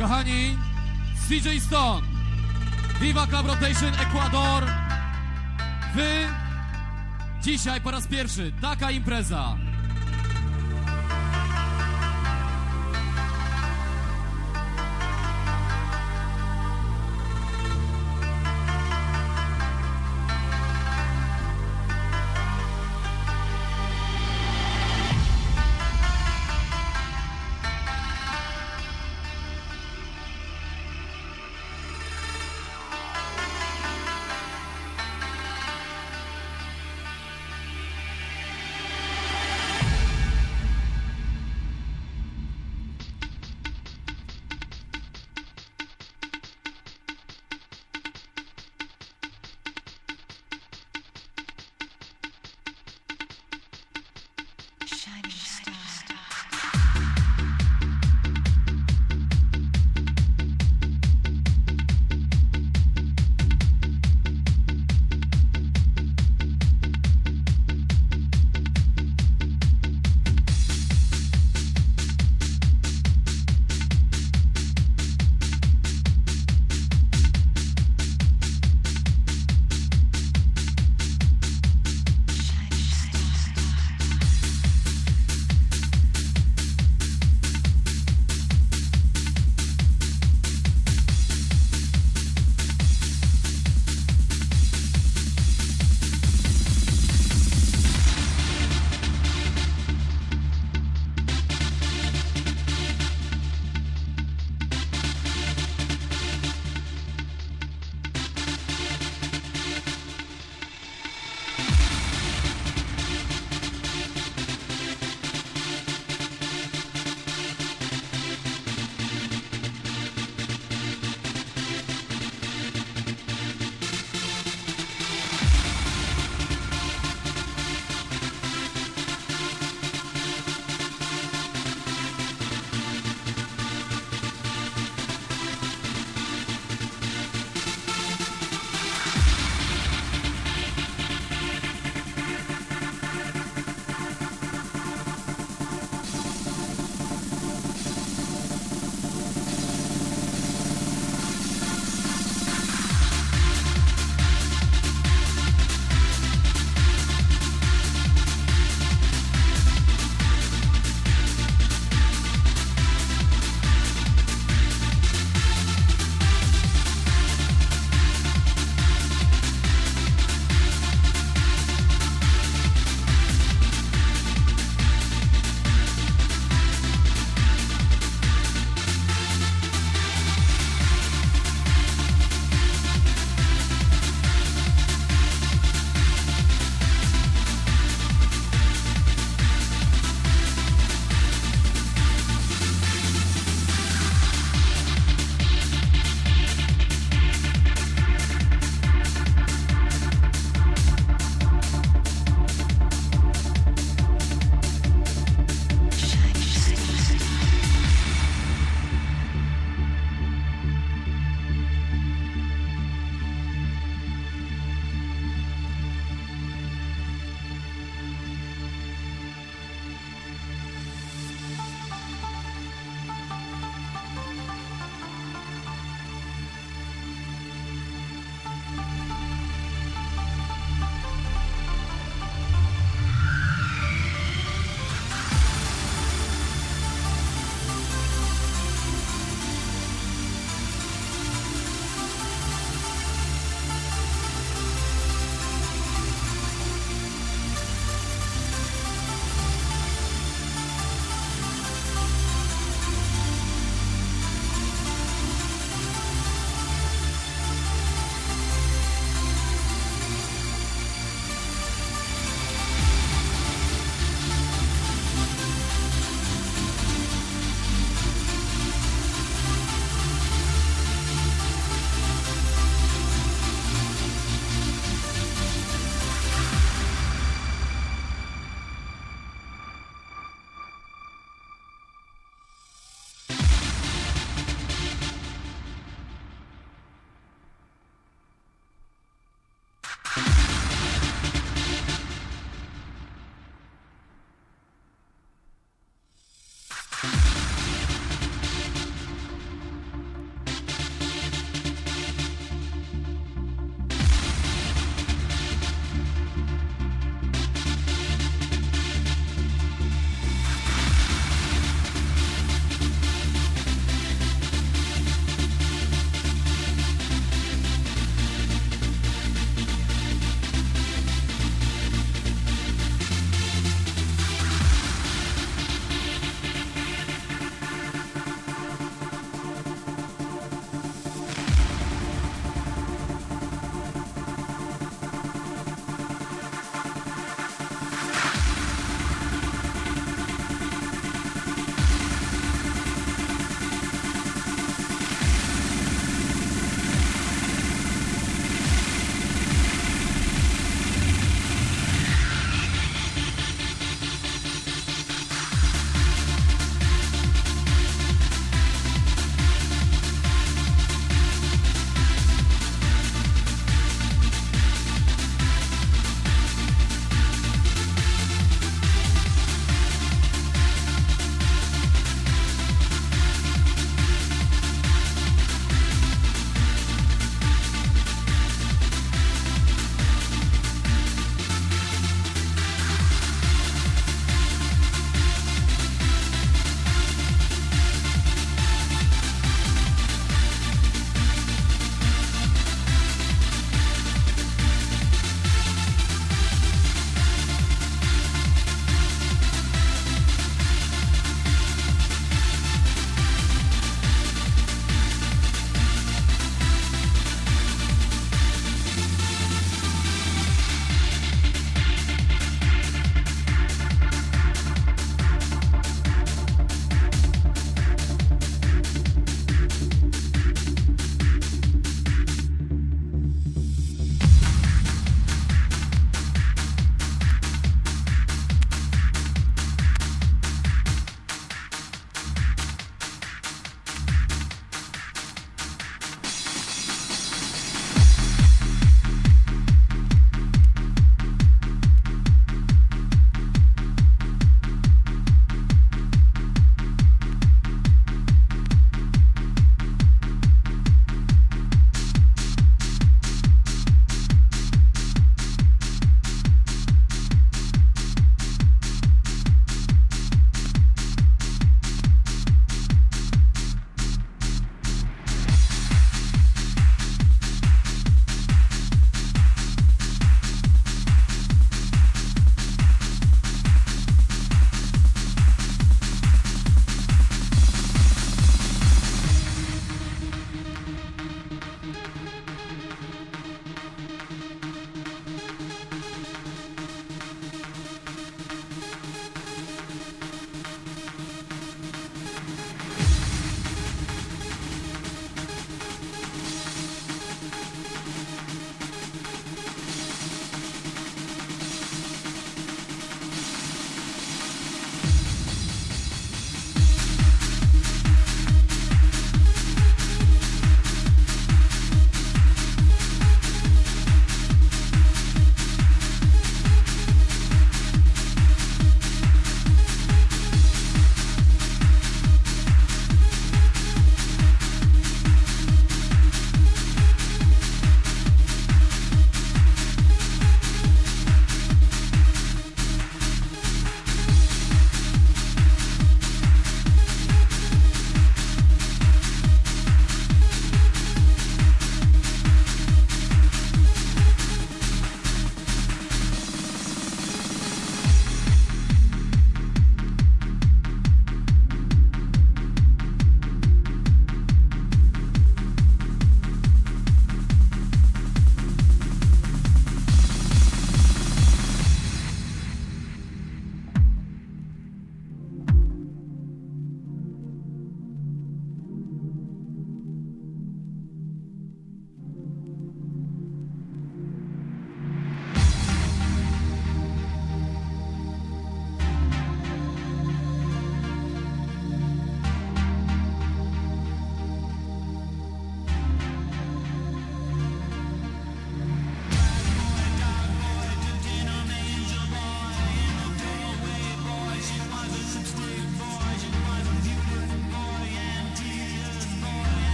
Kochani, CJ Stone, Viva Club Rotation Ecuador. Wy dzisiaj po raz pierwszy taka impreza.